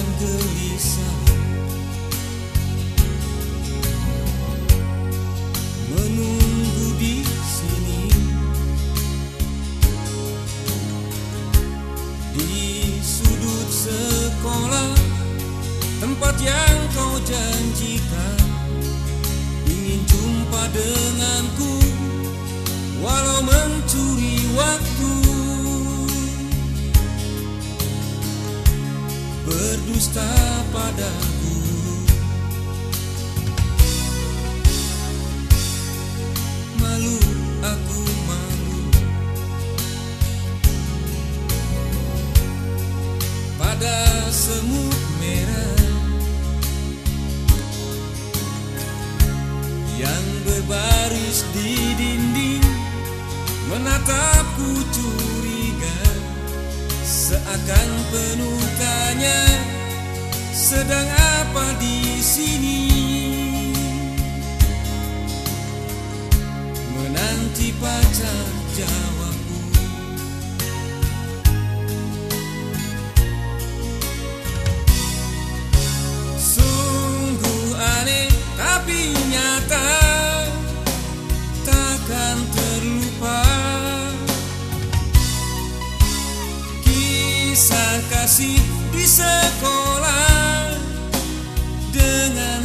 bisa menunggu di sini. Di sudut sekolah tempat yang kau janjikan ingin jumpa denganku berdusta padaku. Malu aku malu. Pada semut merah yang berbaris di dinding menatapku curiga seakan penuh sedang apa di sini? Menanti pacar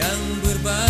yang berbaris